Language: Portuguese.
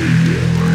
Yeah.